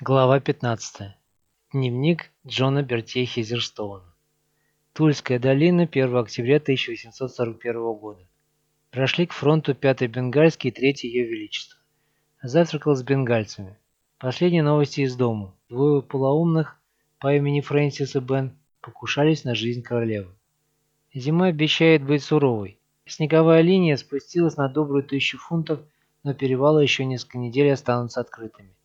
Глава 15. Дневник Джона Бертье Хизерстоуна. Тульская долина, 1 октября 1841 года. Прошли к фронту 5-й Бенгальский и 3-й Ее Величество. Завтракал с бенгальцами. Последние новости из дому. Двое полоумных по имени Фрэнсис и Бен покушались на жизнь королевы. Зима обещает быть суровой. Снеговая линия спустилась на добрую тысячу фунтов, но перевалы еще несколько недель останутся открытыми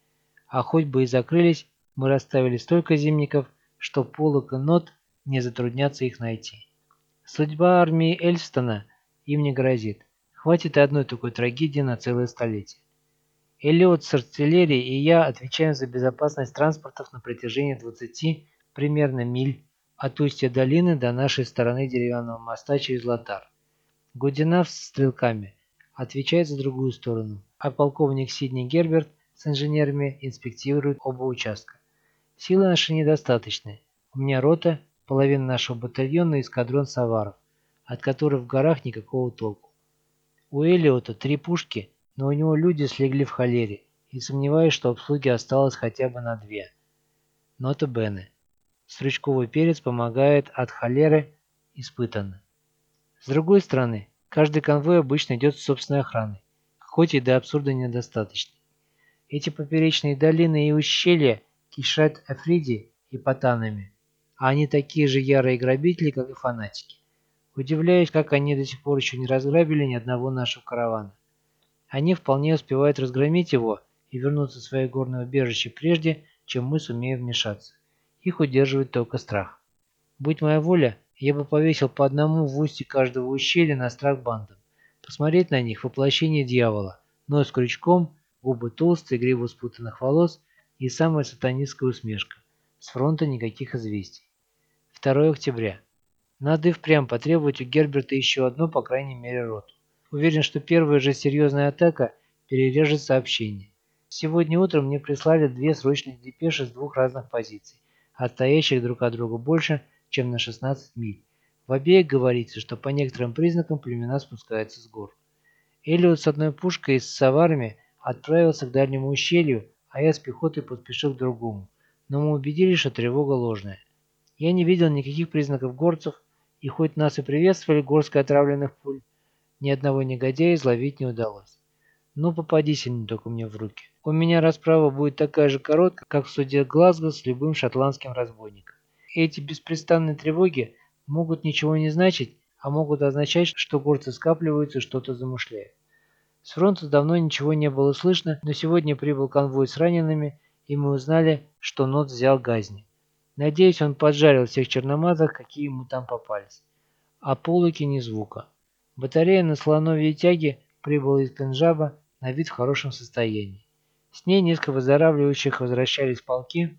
а хоть бы и закрылись, мы расставили столько зимников, что Полок и Нот не затруднятся их найти. Судьба армии Эльстона им не грозит. Хватит и одной такой трагедии на целое столетие. Эллиот с артиллерией и я отвечаем за безопасность транспортов на протяжении 20 примерно миль от устья долины до нашей стороны деревянного моста через Лотар. Гудинав с стрелками отвечает за другую сторону, а полковник Сидни Герберт – с инженерами инспектируют оба участка. Силы наши недостаточны. У меня рота, половина нашего батальона и эскадрон саваров, от которых в горах никакого толку. У Элиота три пушки, но у него люди слегли в холере, и сомневаюсь, что обслуги осталось хотя бы на две. Нота Бене. Стручковый перец помогает от холеры испытанно. С другой стороны, каждый конвой обычно идет с собственной охраной, хоть и до абсурда недостаточно. Эти поперечные долины и ущелья кишат Африди и Патанами, а они такие же ярые грабители, как и фанатики. Удивляюсь, как они до сих пор еще не разграбили ни одного нашего каравана. Они вполне успевают разгромить его и вернуться в свое горное убежище прежде, чем мы сумеем вмешаться. Их удерживает только страх. Будь моя воля, я бы повесил по одному в устье каждого ущелья на страх бандам. Посмотреть на них воплощение дьявола, нос крючком – губы толстые, грива спутанных волос и самая сатанистская усмешка. С фронта никаких известий. 2 октября. Надо и впрямь потребовать у Герберта еще одну, по крайней мере, роту. Уверен, что первая же серьезная атака перережет сообщение. Сегодня утром мне прислали две срочных депеши с двух разных позиций, отстоящих друг от друга больше, чем на 16 миль. В обеих говорится, что по некоторым признакам племена спускаются с гор. Эллиот с одной пушкой и с саварами отправился к дальнему ущелью, а я с пехотой поспешил к другому. Но мы убедились, что тревога ложная. Я не видел никаких признаков горцев, и хоть нас и приветствовали горской отравленных пуль, ни одного негодяя изловить не удалось. Ну, попадись они только мне в руки. У меня расправа будет такая же короткая, как в суде Глазго с любым шотландским разбойником. Эти беспрестанные тревоги могут ничего не значить, а могут означать, что горцы скапливаются и что-то замышляют. С фронта давно ничего не было слышно, но сегодня прибыл конвой с ранеными, и мы узнали, что Нот взял Газни. Надеюсь, он поджарил всех черномазах, какие ему там попались. А полуки ни звука. Батарея на слоновьей тяге прибыла из Пенджаба на вид в хорошем состоянии. С ней несколько выздоравливающих возвращались полки.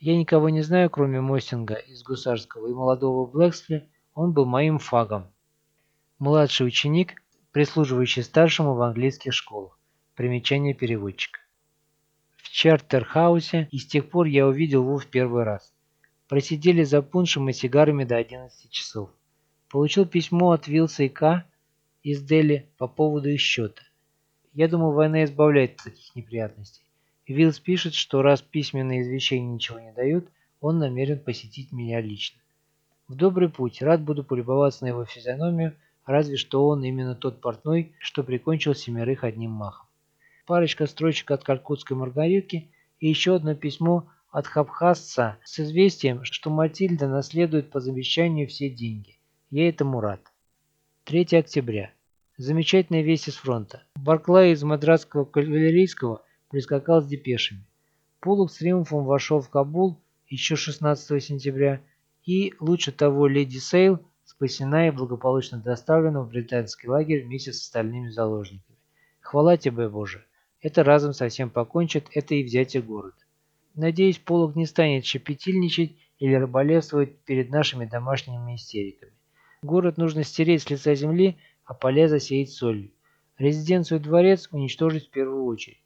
Я никого не знаю, кроме Мостинга из Гусарского и молодого Блэксли, он был моим фагом. Младший ученик прислуживающий старшему в английских школах. Примечание переводчика. В Чартерхаусе и с тех пор я увидел его в первый раз. Просидели за пуншем и сигарами до 11 часов. Получил письмо от Вилса и К. из Дели по поводу их счета. Я думал, война избавляет от таких неприятностей. Вилс пишет, что раз письменные извещения ничего не дают, он намерен посетить меня лично. В добрый путь, рад буду полюбоваться на его физиономию, разве что он именно тот портной, что прикончил семерых одним махом. Парочка строчек от калькутской маргаритки и еще одно письмо от Хабхасца с известием, что Матильда наследует по завещанию все деньги. Я этому рад. 3 октября. Замечательная весть из фронта. Барклай из мадрасского кавалерийского прискакал с депешами. Полук с триумфом вошел в Кабул еще 16 сентября, и, лучше того, леди Сейл спасена и благополучно доставлена в британский лагерь вместе с остальными заложниками. Хвала тебе, Боже! Это разом совсем покончит, это и взятие города. Надеюсь, Полок не станет щепетильничать или рыболевствовать перед нашими домашними истериками. Город нужно стереть с лица земли, а поля засеять солью. Резиденцию и дворец уничтожить в первую очередь.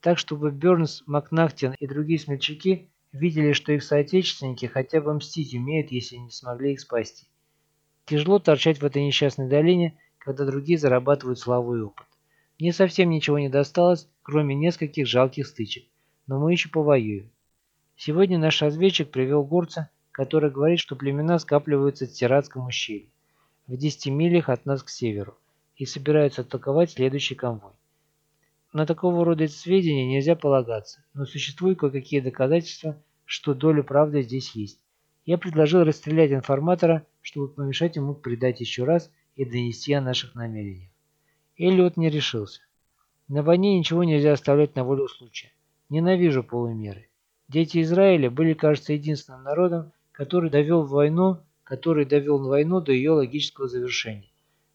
Так, чтобы Бернс, Макнахтин и другие смельчаки видели, что их соотечественники хотя бы мстить умеют, если не смогли их спасти. Тяжело торчать в этой несчастной долине, когда другие зарабатывают славу и опыт. Мне совсем ничего не досталось, кроме нескольких жалких стычек. но мы еще повоюем. Сегодня наш разведчик привел горца, который говорит, что племена скапливаются в Тиратском ущелье, в 10 милях от нас к северу, и собираются атаковать следующий конвой. На такого рода сведения нельзя полагаться, но существуют кое-какие доказательства, что доля правды здесь есть. Я предложил расстрелять информатора, чтобы помешать ему предать еще раз и донести о наших намерениях. Эллиот не решился. На войне ничего нельзя оставлять на волю случая. Ненавижу полумеры. Дети Израиля были, кажется, единственным народом, который довел войну, который довел войну до ее логического завершения.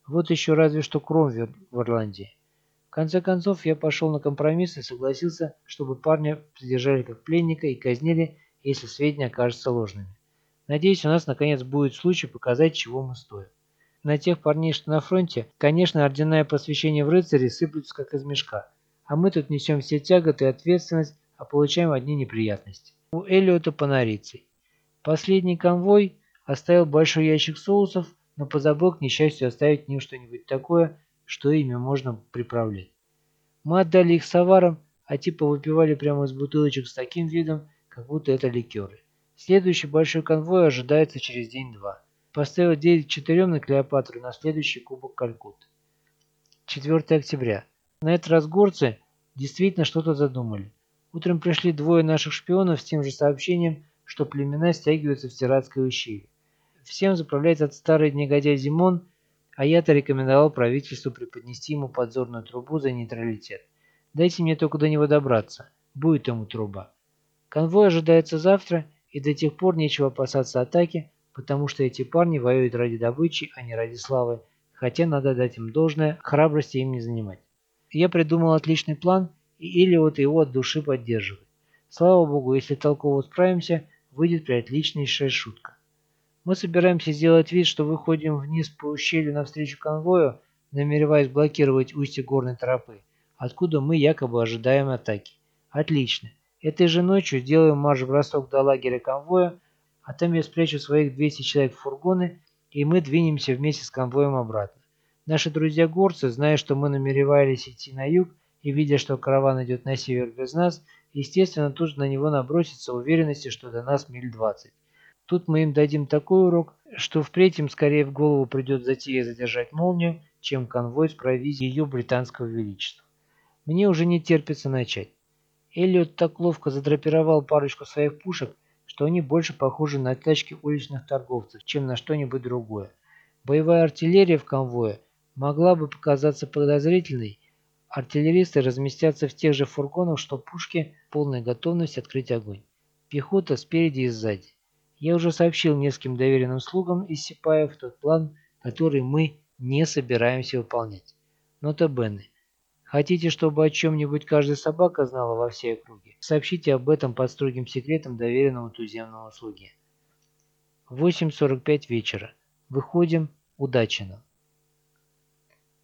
Вот еще разве что Кромвель в Ирландии. В конце концов, я пошел на компромисс и согласился, чтобы парня придержали как пленника и казнили, если сведения окажутся ложными. Надеюсь, у нас наконец будет случай показать, чего мы стоим. На тех парней, что на фронте, конечно, ордена и посвящение в рыцари сыплются как из мешка. А мы тут несем все тяготы и ответственность, а получаем одни неприятности. У Эллиота по нарицей. Последний конвой оставил большой ящик соусов, но позабыл, к несчастью, оставить в ним что-нибудь такое, что ими можно приправлять. Мы отдали их саварам, а типа выпивали прямо из бутылочек с таким видом, как будто это ликеры. Следующий большой конвой ожидается через день-два. Поставил 9-4 на Клеопатру на следующий кубок Калькут. 4 октября. На этот раз горцы действительно что-то задумали. Утром пришли двое наших шпионов с тем же сообщением, что племена стягиваются в Тиратское ущелье. Всем заправляет этот старый негодяй Зимон, а я-то рекомендовал правительству преподнести ему подзорную трубу за нейтралитет. Дайте мне только до него добраться. Будет ему труба. Конвой ожидается завтра, и до тех пор нечего опасаться атаки, потому что эти парни воюют ради добычи, а не ради славы, хотя надо дать им должное, храбрости им не занимать. Я придумал отличный план, и Элиот его от души поддерживает. Слава богу, если толково справимся, выйдет приотличнейшая шутка. Мы собираемся сделать вид, что выходим вниз по ущелью навстречу конвою, намереваясь блокировать устье горной тропы, откуда мы якобы ожидаем атаки. Отлично. Этой же ночью сделаем марш-бросок до лагеря конвоя, а там я спрячу своих 200 человек в фургоны, и мы двинемся вместе с конвоем обратно. Наши друзья-горцы, зная, что мы намеревались идти на юг, и видя, что караван идет на север без нас, естественно, тут же на него набросится уверенности, что до нас миль 20. Тут мы им дадим такой урок, что впредь им скорее в голову придет затея задержать молнию, чем конвой с провизией ее британского величества. Мне уже не терпится начать. Эллиот так ловко задрапировал парочку своих пушек, что они больше похожи на тачки уличных торговцев, чем на что-нибудь другое. Боевая артиллерия в конвое могла бы показаться подозрительной. Артиллеристы разместятся в тех же фургонах, что пушки, полной готовность открыть огонь. Пехота спереди и сзади. Я уже сообщил нескольким доверенным слугам из Сипаев тот план, который мы не собираемся выполнять. Нота Бенне. Хотите, чтобы о чем-нибудь каждая собака знала во всей округе? Сообщите об этом под строгим секретом доверенному туземному слуге. 8.45 вечера. Выходим. Удачи нам.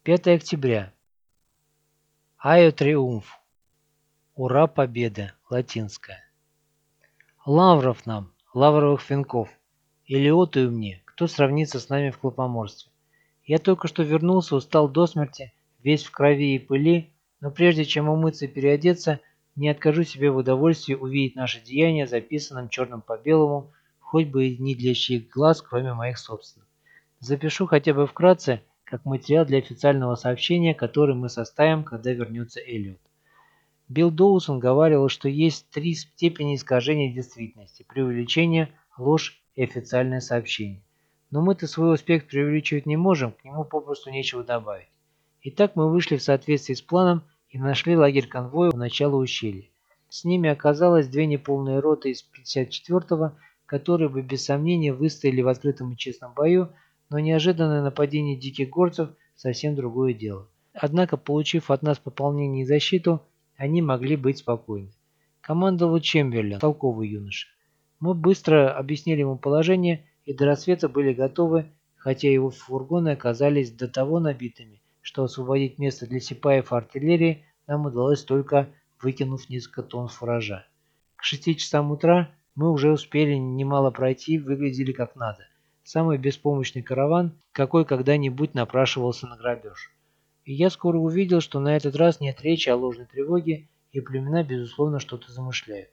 5 октября. Айо триумф. Ура, победа. Латинская. Лавров нам лавровых венков. Илиотую мне, кто сравнится с нами в клопоморстве. Я только что вернулся, устал до смерти, весь в крови и пыли, но прежде чем умыться и переодеться, не откажу себе в удовольствии увидеть наше деяние записанным черным по белому, хоть бы и не для чьих глаз, кроме моих собственных. Запишу хотя бы вкратце, как материал для официального сообщения, который мы составим, когда вернется Эллиот. Билл Доусон говаривал, что есть три степени искажения действительности – преувеличение, ложь и официальное сообщение. Но мы-то свой успех преувеличивать не можем, к нему попросту нечего добавить. Итак, мы вышли в соответствии с планом и нашли лагерь конвоя у начала ущелья. С ними оказалось две неполные роты из 54-го, которые бы без сомнения выстояли в открытом и честном бою, но неожиданное нападение диких горцев – совсем другое дело. Однако, получив от нас пополнение и защиту, они могли быть спокойны. Командовал Чемберлен, толковый юноша. Мы быстро объяснили ему положение и до рассвета были готовы, хотя его фургоны оказались до того набитыми, что освободить место для сипаев и артиллерии нам удалось только выкинув несколько тонн фуража. К шести часам утра мы уже успели немало пройти, выглядели как надо. Самый беспомощный караван, какой когда-нибудь напрашивался на грабеж. И я скоро увидел, что на этот раз нет речи о ложной тревоге, и племена, безусловно, что-то замышляют.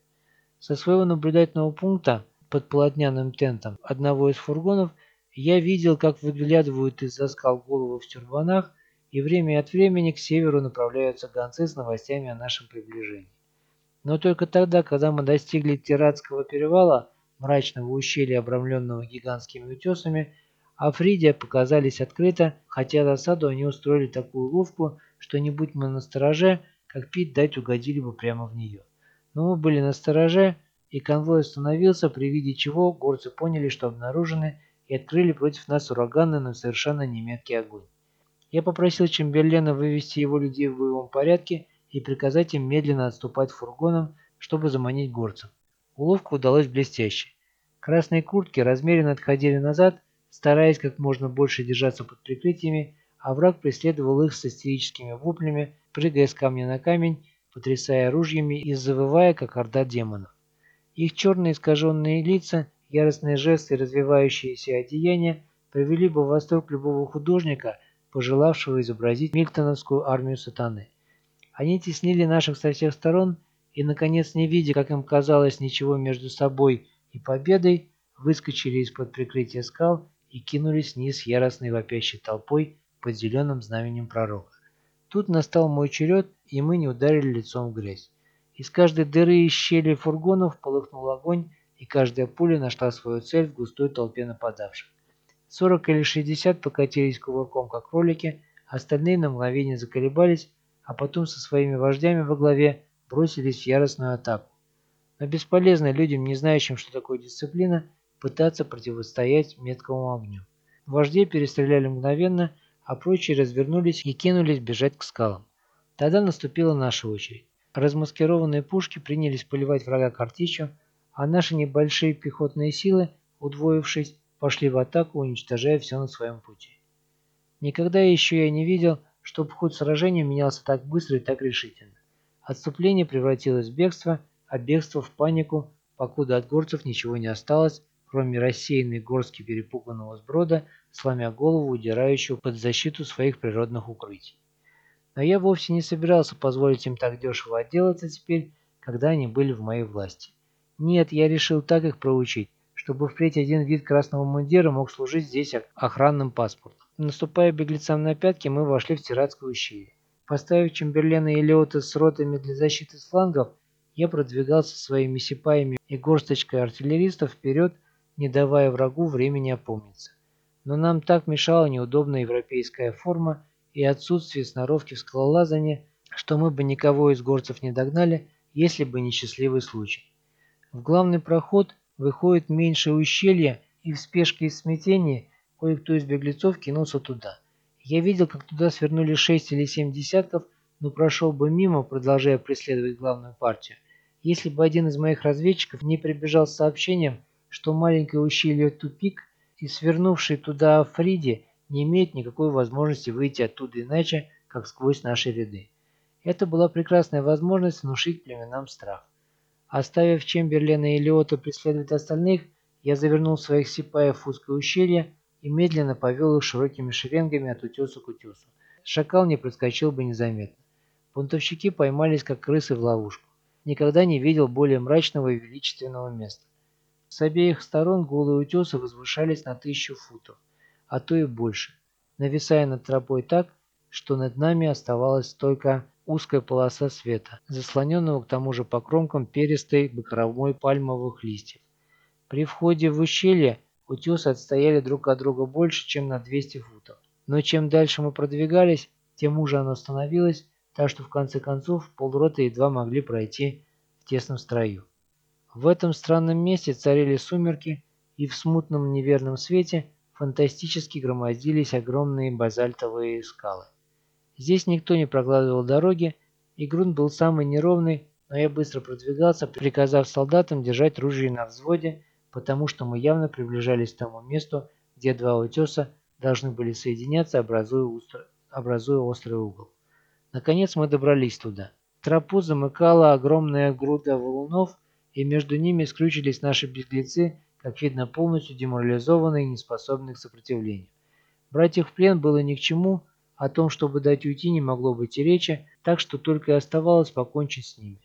Со своего наблюдательного пункта под полотняным тентом одного из фургонов я видел, как выглядывают из-за скал головы в тюрбанах, и время от времени к северу направляются гонцы с новостями о нашем приближении. Но только тогда, когда мы достигли Тиратского перевала, мрачного ущелья, обрамленного гигантскими утесами, Афридия показались открыто, хотя засаду они устроили такую ловку, что не будь мы на стороже, как пить дать угодили бы прямо в нее. Но мы были на стороже, и конвой остановился, при виде чего горцы поняли, что обнаружены, и открыли против нас ураганный, но совершенно неметкий огонь. Я попросил Чемберлена вывести его людей в боевом порядке и приказать им медленно отступать фургоном, чтобы заманить горцев. Уловка удалась блестяще. Красные куртки размеренно отходили назад, стараясь как можно больше держаться под прикрытиями, а враг преследовал их с истерическими воплями, прыгая с камня на камень, потрясая ружьями и завывая, как орда демонов. Их черные искаженные лица, яростные жесты и развивающиеся одеяния привели бы в восторг любого художника, пожелавшего изобразить мильтоновскую армию сатаны. Они теснили наших со всех сторон и, наконец, не видя, как им казалось, ничего между собой и победой, выскочили из-под прикрытия скал и кинулись вниз яростной вопящей толпой под зеленым знаменем пророка. Тут настал мой черед, и мы не ударили лицом в грязь. Из каждой дыры и щели фургонов полыхнул огонь, и каждая пуля нашла свою цель в густой толпе нападавших. Сорок или шестьдесят покатились кувырком, как кролики, остальные на мгновение заколебались, а потом со своими вождями во главе бросились в яростную атаку. Но бесполезно людям, не знающим, что такое дисциплина, пытаться противостоять меткому огню. Вождей перестреляли мгновенно, а прочие развернулись и кинулись бежать к скалам. Тогда наступила наша очередь. Размаскированные пушки принялись поливать врага картечью, а наши небольшие пехотные силы, удвоившись, пошли в атаку, уничтожая все на своем пути. Никогда еще я не видел, чтобы ход сражения менялся так быстро и так решительно. Отступление превратилось в бегство, а бегство в панику, покуда от горцев ничего не осталось, кроме рассеянной горстки перепуганного сброда, сломя голову удирающего под защиту своих природных укрытий. Но я вовсе не собирался позволить им так дешево отделаться теперь, когда они были в моей власти. Нет, я решил так их проучить, чтобы впредь один вид красного мундира мог служить здесь охранным паспортом. Наступая беглецам на пятки, мы вошли в Тиратское ущелье. Поставив Чемберлена и Леота с ротами для защиты флангов, я продвигался своими сипаями и горсточкой артиллеристов вперед, не давая врагу времени опомниться. Но нам так мешала неудобная европейская форма и отсутствие сноровки в скалолазании, что мы бы никого из горцев не догнали, если бы не счастливый случай. В главный проход выходит меньшее ущелье, и в спешке и смятении кое-кто из беглецов кинулся туда. Я видел, как туда свернули шесть или семь десятков, но прошел бы мимо, продолжая преследовать главную партию, если бы один из моих разведчиков не прибежал с сообщением, что маленькое ущелье тупик, и свернувший туда Фриди не имеет никакой возможности выйти оттуда иначе, как сквозь наши ряды. Это была прекрасная возможность внушить племенам страх. Оставив Чемберлена и Леота преследовать остальных, я завернул своих сипаев в узкое ущелье и медленно повел их широкими шеренгами от утеса к утесу. Шакал не проскочил бы незаметно. Бунтовщики поймались, как крысы в ловушку. Никогда не видел более мрачного и величественного места. С обеих сторон голые утесы возвышались на тысячу футов, а то и больше, нависая над тропой так, что над нами оставалась только узкая полоса света, заслоненного к тому же по кромкам перистой бакровой пальмовых листьев. При входе в ущелье утесы отстояли друг от друга больше, чем на 200 футов. Но чем дальше мы продвигались, тем уже оно становилось, так что в конце концов полрота едва могли пройти в тесном строю. В этом странном месте царили сумерки, и в смутном неверном свете фантастически громоздились огромные базальтовые скалы. Здесь никто не прокладывал дороги, и грунт был самый неровный, но я быстро продвигался, приказав солдатам держать ружья на взводе, потому что мы явно приближались к тому месту, где два утеса должны были соединяться, образуя, устро... образуя острый угол. Наконец мы добрались туда. Тропу замыкала огромная груда валунов, и между ними скрючились наши беглецы, как видно, полностью деморализованные и неспособные к сопротивлению. Брать их в плен было ни к чему, О том, чтобы дать уйти, не могло быть и речи, так что только и оставалось покончить с ними.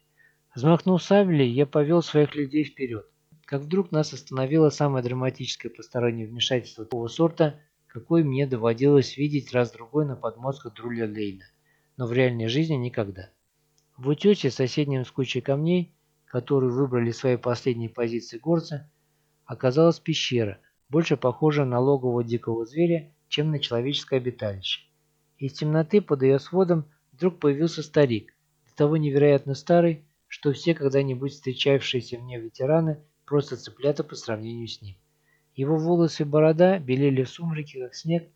Взмахнув саблей, я повел своих людей вперед. Как вдруг нас остановило самое драматическое постороннее вмешательство того сорта, какой мне доводилось видеть раз-другой на подмостках Друля Лейна, но в реальной жизни никогда. В утесе, соседнем с кучей камней, которую выбрали своей последней позиции горцы, оказалась пещера, больше похожая на логово дикого зверя, чем на человеческое обиталище. Из темноты под ее сводом вдруг появился старик, до того невероятно старый, что все когда-нибудь встречавшиеся мне ветераны просто цыплята по сравнению с ним. Его волосы и борода белели в сумраке, как снег,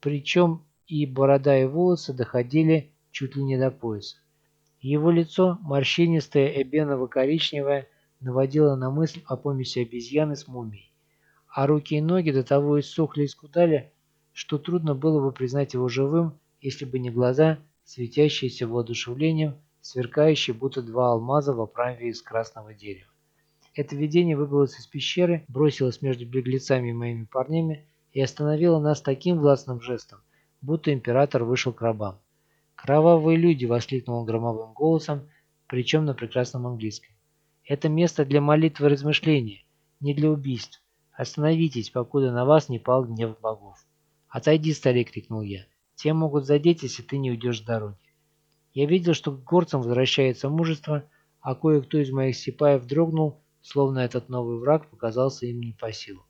причем и борода и волосы доходили чуть ли не до пояса. Его лицо, морщинистое, эбеново-коричневое, наводило на мысль о помеси обезьяны с мумией, а руки и ноги до того иссохли и скудали, что трудно было бы признать его живым, если бы не глаза, светящиеся воодушевлением, сверкающие будто два алмаза в оправе из красного дерева. Это видение выбралось из пещеры, бросилось между беглецами и моими парнями и остановило нас таким властным жестом, будто император вышел к рабам. «Кровавые люди!» — воскликнул он громовым голосом, причем на прекрасном английском. «Это место для молитвы и размышления, не для убийств. Остановитесь, покуда на вас не пал гнев богов». «Отойди, старик!» — крикнул я. «Те могут задеть, если ты не уйдешь с дороги». Я видел, что к горцам возвращается мужество, а кое-кто из моих сипаев дрогнул, словно этот новый враг показался им не по силу.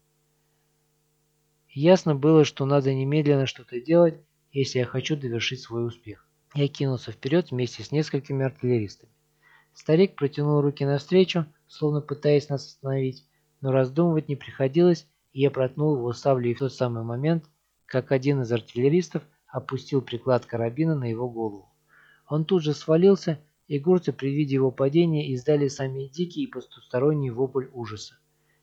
Ясно было, что надо немедленно что-то делать, если я хочу довершить свой успех. Я кинулся вперед вместе с несколькими артиллеристами. Старик протянул руки навстречу, словно пытаясь нас остановить, но раздумывать не приходилось, и я проткнул его саблей в тот самый момент, как один из артиллеристов опустил приклад карабина на его голову. Он тут же свалился, и горцы при виде его падения издали самый дикий и потусторонний вопль ужаса.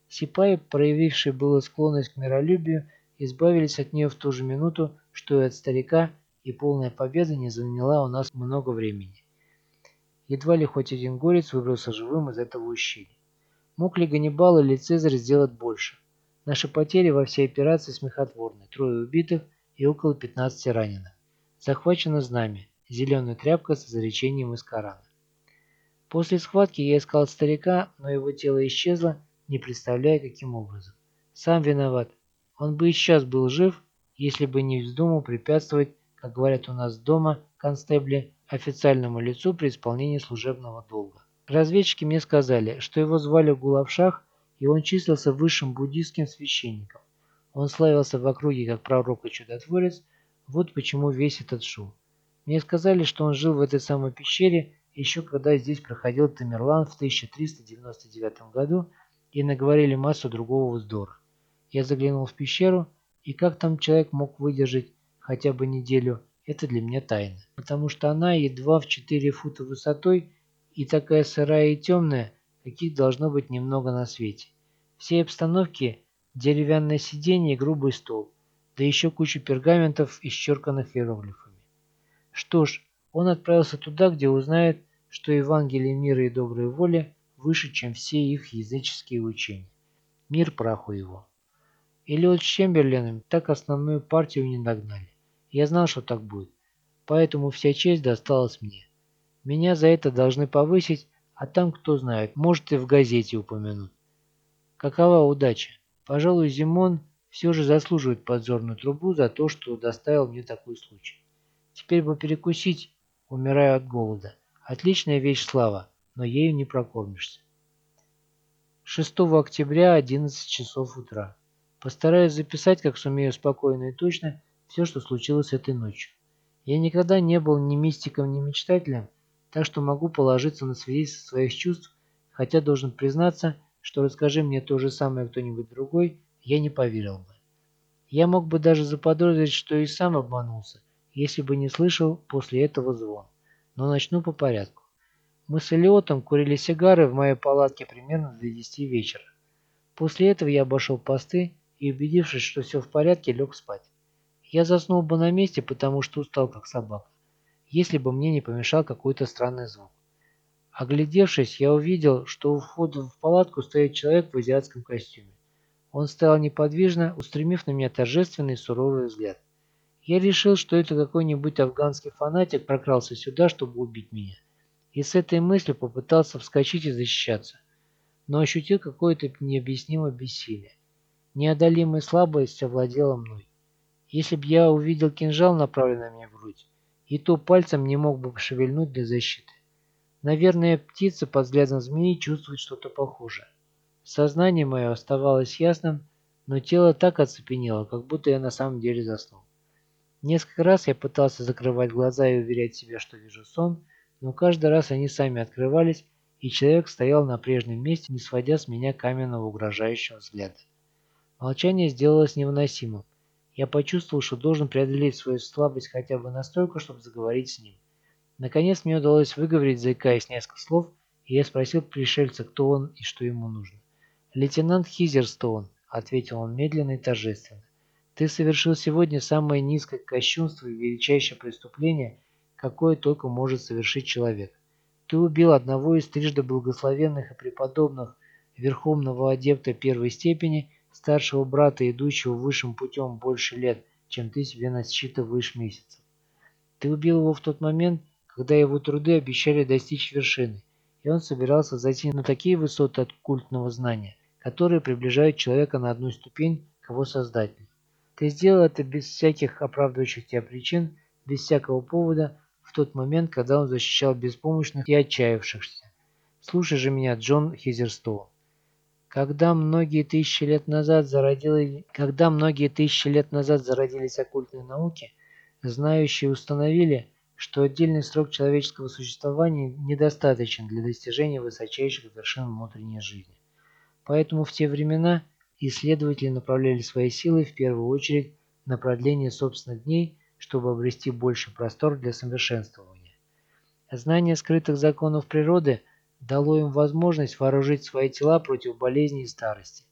Сипаи, проявившие было склонность к миролюбию, избавились от нее в ту же минуту, что и от старика, и полная победа не заняла у нас много времени. Едва ли хоть один горец выбрался живым из этого ущелья. Мог ли Ганнибал или Цезарь сделать больше? Наши потери во всей операции смехотворны. Трое убитых и около 15 раненых. Захвачено знамя. Зеленая тряпка с изречением из Корана. После схватки я искал старика, но его тело исчезло, не представляя каким образом. Сам виноват. Он бы и сейчас был жив, если бы не вздумал препятствовать, как говорят у нас дома, констебли, официальному лицу при исполнении служебного долга. Разведчики мне сказали, что его звали Гулавшах и он числился высшим буддийским священником. Он славился в округе как пророк и чудотворец, вот почему весь этот шум. Мне сказали, что он жил в этой самой пещере еще когда здесь проходил Тамерлан в 1399 году и наговорили массу другого вздора. Я заглянул в пещеру, и как там человек мог выдержать хотя бы неделю, это для меня тайна. Потому что она едва в 4 фута высотой и такая сырая и темная, каких должно быть немного на свете. Всей обстановки деревянное сиденье и грубый стол, да еще куча пергаментов, исчерканных иероглифами. Что ж, он отправился туда, где узнает, что Евангелие мира и доброй воли выше, чем все их языческие учения. Мир праху его. Эллиот с Чемберленом так основную партию не догнали. Я знал, что так будет, поэтому вся честь досталась мне. Меня за это должны повысить, а там, кто знает, может и в газете упомянут. Какова удача? Пожалуй, Зимон все же заслуживает подзорную трубу за то, что доставил мне такой случай. Теперь бы перекусить, умираю от голода. Отличная вещь слава, но ею не прокормишься. 6 октября, 11 часов утра. Постараюсь записать, как сумею спокойно и точно, все, что случилось этой ночью. Я никогда не был ни мистиком, ни мечтателем, так что могу положиться на свидетельство своих чувств, хотя должен признаться, что расскажи мне то же самое кто-нибудь другой, я не поверил бы. Я мог бы даже заподозрить, что и сам обманулся, если бы не слышал после этого звон. Но начну по порядку. Мы с Элиотом курили сигары в моей палатке примерно до 10 вечера. После этого я обошел посты и, убедившись, что все в порядке, лег спать. Я заснул бы на месте, потому что устал как собака если бы мне не помешал какой-то странный звук. Оглядевшись, я увидел, что у входа в палатку стоит человек в азиатском костюме. Он стоял неподвижно, устремив на меня торжественный суровый взгляд. Я решил, что это какой-нибудь афганский фанатик прокрался сюда, чтобы убить меня. И с этой мыслью попытался вскочить и защищаться. Но ощутил какое-то необъяснимое бессилие. Неодолимая слабость овладела мной. Если б я увидел кинжал, направленный мне в грудь, и то пальцем не мог бы шевельнуть для защиты. Наверное, птица под взглядом змеи чувствует что-то похожее. Сознание мое оставалось ясным, но тело так оцепенело, как будто я на самом деле заснул. Несколько раз я пытался закрывать глаза и уверять себя, что вижу сон, но каждый раз они сами открывались, и человек стоял на прежнем месте, не сводя с меня каменного угрожающего взгляда. Молчание сделалось невыносимым. Я почувствовал, что должен преодолеть свою слабость хотя бы настолько, чтобы заговорить с ним. Наконец мне удалось выговорить, заикаясь несколько слов, и я спросил пришельца, кто он и что ему нужно. «Лейтенант Хизерстоун», — ответил он медленно и торжественно. «Ты совершил сегодня самое низкое кощунство и величайшее преступление, какое только может совершить человек. Ты убил одного из трижды благословенных и преподобных верховного адепта первой степени, старшего брата, идущего высшим путем больше лет, чем ты себе насчитываешь месяцев. Ты убил его в тот момент, когда его труды обещали достичь вершины, и он собирался зайти на такие высоты от культного знания, которые приближают человека на одну ступень к его создателю. Ты сделал это без всяких оправдывающих тебя причин, без всякого повода, в тот момент, когда он защищал беспомощных и отчаявшихся. Слушай же меня, Джон Хизерстоун. Когда многие тысячи лет назад зародились, когда многие тысячи лет назад зародились оккультные науки, знающие установили, что отдельный срок человеческого существования недостаточен для достижения высочайших вершин внутренней жизни. Поэтому в те времена исследователи направляли свои силы в первую очередь на продление собственных дней чтобы обрести больше простор для совершенствования. Знание скрытых законов природы дало им возможность вооружить свои тела против болезней и старости.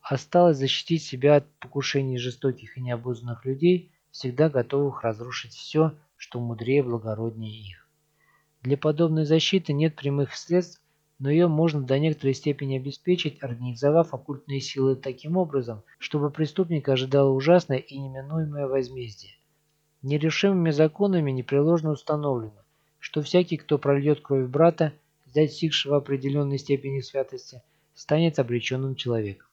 Осталось защитить себя от покушений жестоких и необузданных людей, всегда готовых разрушить все, что мудрее и благороднее их. Для подобной защиты нет прямых средств, но ее можно до некоторой степени обеспечить, организовав оккультные силы таким образом, чтобы преступник ожидал ужасное и неминуемое возмездие. Нерешимыми законами непреложно установлено, что всякий, кто прольет кровь брата, достигшего определенной степени святости, станет обреченным человеком.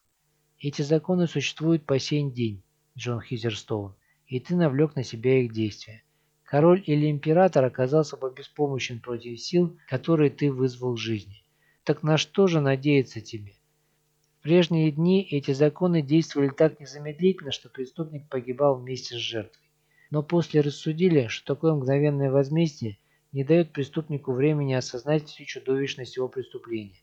Эти законы существуют по сей день, Джон Хизерстоун, и ты навлек на себя их действия. Король или император оказался бы беспомощен против сил, которые ты вызвал в жизни. Так на что же надеяться тебе? В прежние дни эти законы действовали так незамедлительно, что преступник погибал вместе с жертвой но после рассудили, что такое мгновенное возмездие не дает преступнику времени осознать всю чудовищность его преступления.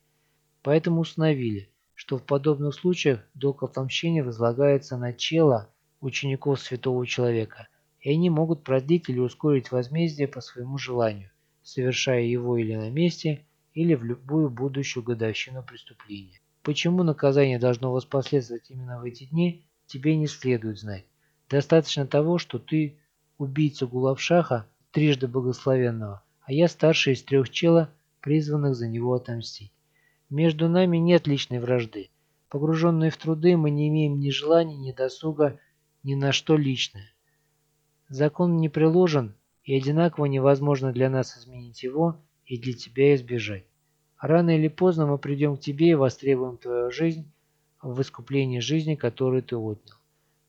Поэтому установили, что в подобных случаях долг отомщения возлагается на чело учеников святого человека, и они могут продлить или ускорить возмездие по своему желанию, совершая его или на месте, или в любую будущую годовщину преступления. Почему наказание должно воспоследствовать именно в эти дни, тебе не следует знать. Достаточно того, что ты убийца Гулавшаха, трижды благословенного, а я старший из трех чела, призванных за него отомстить. Между нами нет личной вражды. Погруженные в труды, мы не имеем ни желания, ни досуга, ни на что личное. Закон не приложен, и одинаково невозможно для нас изменить его и для тебя избежать. Рано или поздно мы придем к тебе и востребуем твою жизнь в искуплении жизни, которую ты отнял.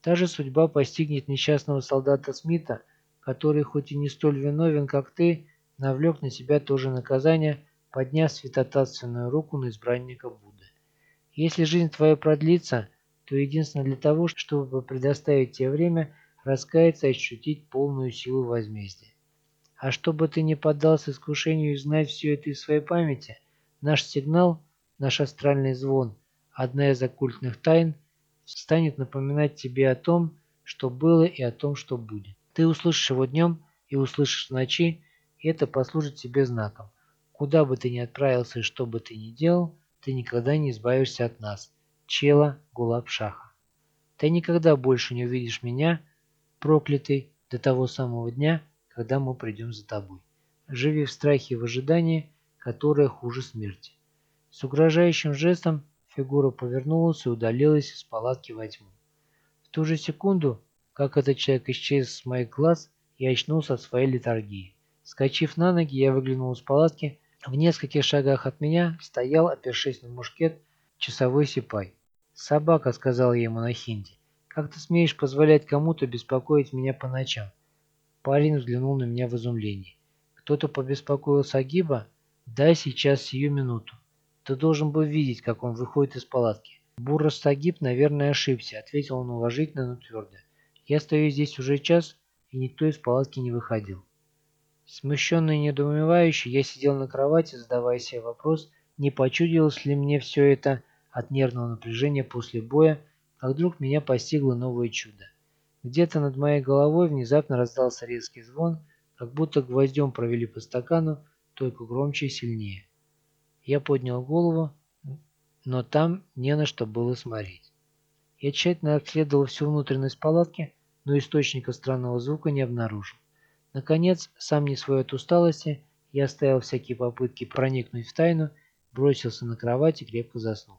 Та же судьба постигнет несчастного солдата Смита, который хоть и не столь виновен, как ты, навлек на себя то же наказание, подняв святотатственную руку на избранника Будды. Если жизнь твоя продлится, то единственно для того, чтобы предоставить тебе время раскаяться и ощутить полную силу возмездия. А чтобы ты не поддался искушению и знать все это из своей памяти, наш сигнал, наш астральный звон, одна из оккультных тайн – станет напоминать тебе о том, что было и о том, что будет. Ты услышишь его днем и услышишь ночи, и это послужит тебе знаком. Куда бы ты ни отправился и что бы ты ни делал, ты никогда не избавишься от нас, чела Гулабшаха. Ты никогда больше не увидишь меня, проклятый, до того самого дня, когда мы придем за тобой. Живи в страхе и в ожидании, которое хуже смерти. С угрожающим жестом Фигура повернулась и удалилась из палатки во тьму. В ту же секунду, как этот человек исчез с моих глаз, я очнулся от своей литургии. Скочив на ноги, я выглянул из палатки. В нескольких шагах от меня стоял, опершись на мушкет, часовой сипай. «Собака», — сказал я ему на хинди, — «как ты смеешь позволять кому-то беспокоить меня по ночам?» Парень взглянул на меня в изумлении. «Кто-то побеспокоил Сагиба? Дай сейчас, сию минуту. Ты должен был видеть, как он выходит из палатки». «Бурра Сагиб, наверное, ошибся», — ответил он уважительно, но твердо. «Я стою здесь уже час, и никто из палатки не выходил». Смущенный и недоумевающий, я сидел на кровати, задавая себе вопрос, не почудилось ли мне все это от нервного напряжения после боя, как вдруг меня постигло новое чудо. Где-то над моей головой внезапно раздался резкий звон, как будто гвоздем провели по стакану, только громче и сильнее. Я поднял голову, но там не на что было смотреть. Я тщательно обследовал всю внутренность палатки, но источника странного звука не обнаружил. Наконец, сам не свой от усталости, я оставил всякие попытки проникнуть в тайну, бросился на кровать и крепко заснул.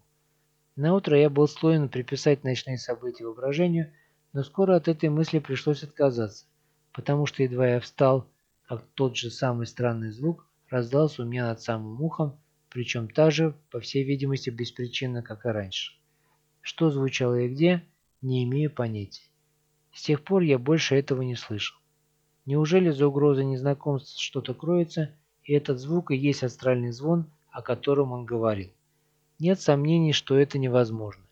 На утро я был склонен приписать ночные события воображению, но скоро от этой мысли пришлось отказаться, потому что едва я встал, как тот же самый странный звук раздался у меня над самым ухом, причем так же, по всей видимости, беспричинно, как и раньше. Что звучало и где, не имею понятия. С тех пор я больше этого не слышал. Неужели за угрозой незнакомства что-то кроется, и этот звук и есть астральный звон, о котором он говорил? Нет сомнений, что это невозможно.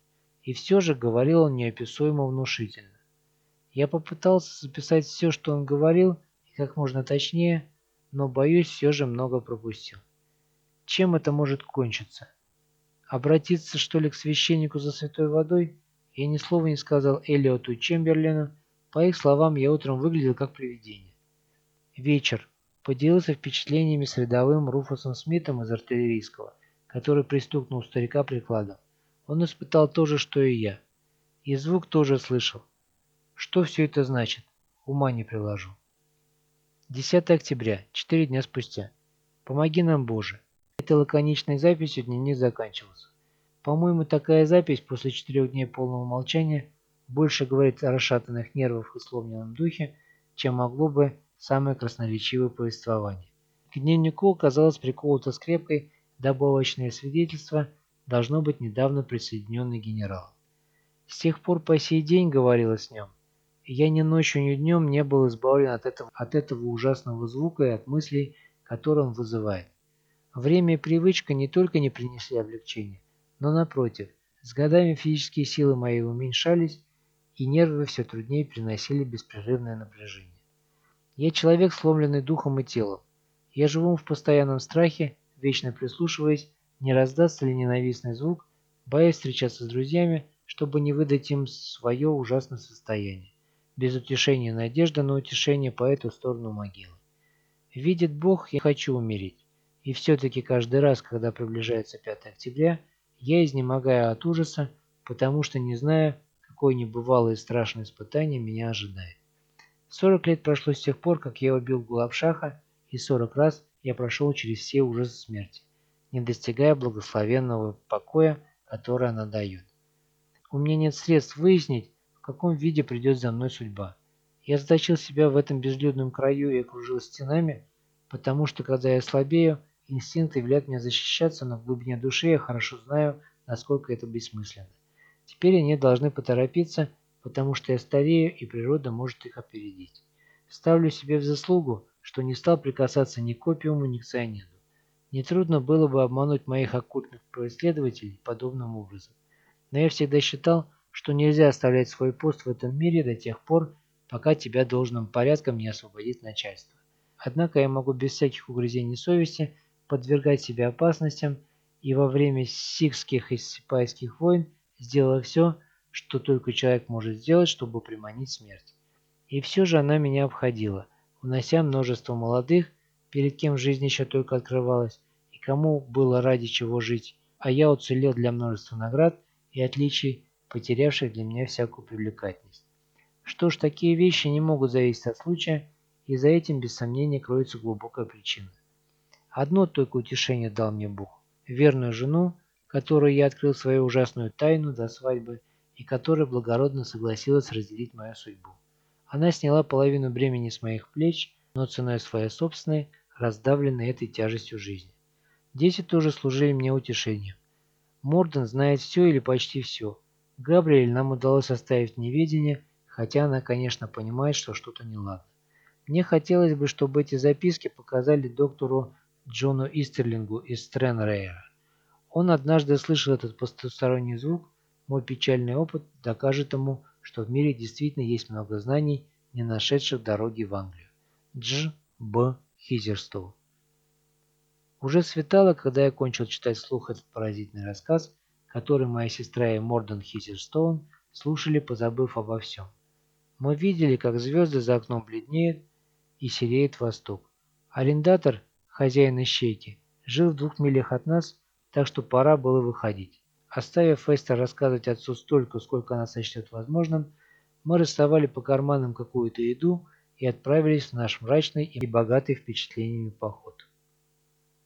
И все же говорил он неописуемо внушительно. Я попытался записать все, что он говорил, и как можно точнее, но, боюсь, все же много пропустил. Чем это может кончиться? Обратиться, что ли, к священнику за святой водой? Я ни слова не сказал Эллиоту Чемберлену. По их словам, я утром выглядел как привидение. Вечер. Поделился впечатлениями с рядовым Руфусом Смитом из артиллерийского, который пристукнул старика прикладом. Он испытал то же, что и я. И звук тоже слышал. Что все это значит? Ума не приложу. 10 октября, 4 дня спустя. Помоги нам, Боже. Этой лаконичной записью дневник заканчивался. По-моему, такая запись после четырех дней полного молчания больше говорит о расшатанных нервах и сломленном духе, чем могло бы самое красноречивое повествование. К дневнику оказалось приколото скрепкой добавочное свидетельство – должно быть недавно присоединенный генерал. С тех пор по сей день говорилось с нем, я ни ночью, ни днем не был избавлен от этого, от этого ужасного звука и от мыслей, которые он вызывает. Время и привычка не только не принесли облегчения, но напротив, с годами физические силы мои уменьшались, и нервы все труднее приносили беспрерывное напряжение. Я человек, сломленный духом и телом. Я живу в постоянном страхе, вечно прислушиваясь не раздастся ли ненавистный звук, боясь встречаться с друзьями, чтобы не выдать им свое ужасное состояние. Без утешения надежда на утешение по эту сторону могилы. Видит Бог, я хочу умереть. И все-таки каждый раз, когда приближается 5 октября, я изнемогаю от ужаса, потому что не знаю, какое небывалое и страшное испытание меня ожидает. 40 лет прошло с тех пор, как я убил Гулабшаха, и 40 раз я прошел через все ужасы смерти не достигая благословенного покоя, который она дает. У меня нет средств выяснить, в каком виде придет за мной судьба. Я заточил себя в этом безлюдном краю и окружил стенами, потому что, когда я слабею, инстинкты велят мне защищаться, но в глубине души я хорошо знаю, насколько это бессмысленно. Теперь они должны поторопиться, потому что я старею, и природа может их опередить. Ставлю себе в заслугу, что не стал прикасаться ни к опиуму, ни к цианиду. Нетрудно было бы обмануть моих оккультных преследователей подобным образом. Но я всегда считал, что нельзя оставлять свой пост в этом мире до тех пор, пока тебя должным порядком не освободит начальство. Однако я могу без всяких угрызений совести подвергать себя опасностям, и во время сикских и сипайских войн сделала все, что только человек может сделать, чтобы приманить смерть. И все же она меня обходила, унося множество молодых, перед кем жизнь еще только открывалась, и кому было ради чего жить, а я уцелел для множества наград и отличий, потерявших для меня всякую привлекательность. Что ж, такие вещи не могут зависеть от случая, и за этим, без сомнения, кроется глубокая причина. Одно только утешение дал мне Бог. Верную жену, которой я открыл свою ужасную тайну до свадьбы, и которая благородно согласилась разделить мою судьбу. Она сняла половину бремени с моих плеч, но ценой своей собственной, раздавленной этой тяжестью жизни. Дети тоже служили мне утешением. Морден знает все или почти все. Габриэль нам удалось оставить неведение, хотя она, конечно, понимает, что что-то неладно. Мне хотелось бы, чтобы эти записки показали доктору Джону Истерлингу из Стрэнрейера. Он однажды слышал этот потусторонний звук, мой печальный опыт докажет ему, что в мире действительно есть много знаний, не нашедших дороги в Англию. Дж. Б. Хизерстоу. Уже светало, когда я кончил читать вслух этот поразительный рассказ, который моя сестра и Морден Хизерстоун слушали, позабыв обо всем. Мы видели, как звезды за окном бледнеют и сереет восток. Арендатор, хозяин ищейки, жил в двух милях от нас, так что пора было выходить. Оставив Эстер рассказывать отцу столько, сколько она сочтет возможным, мы расставали по карманам какую-то еду и отправились в наш мрачный и богатый впечатлениями поход.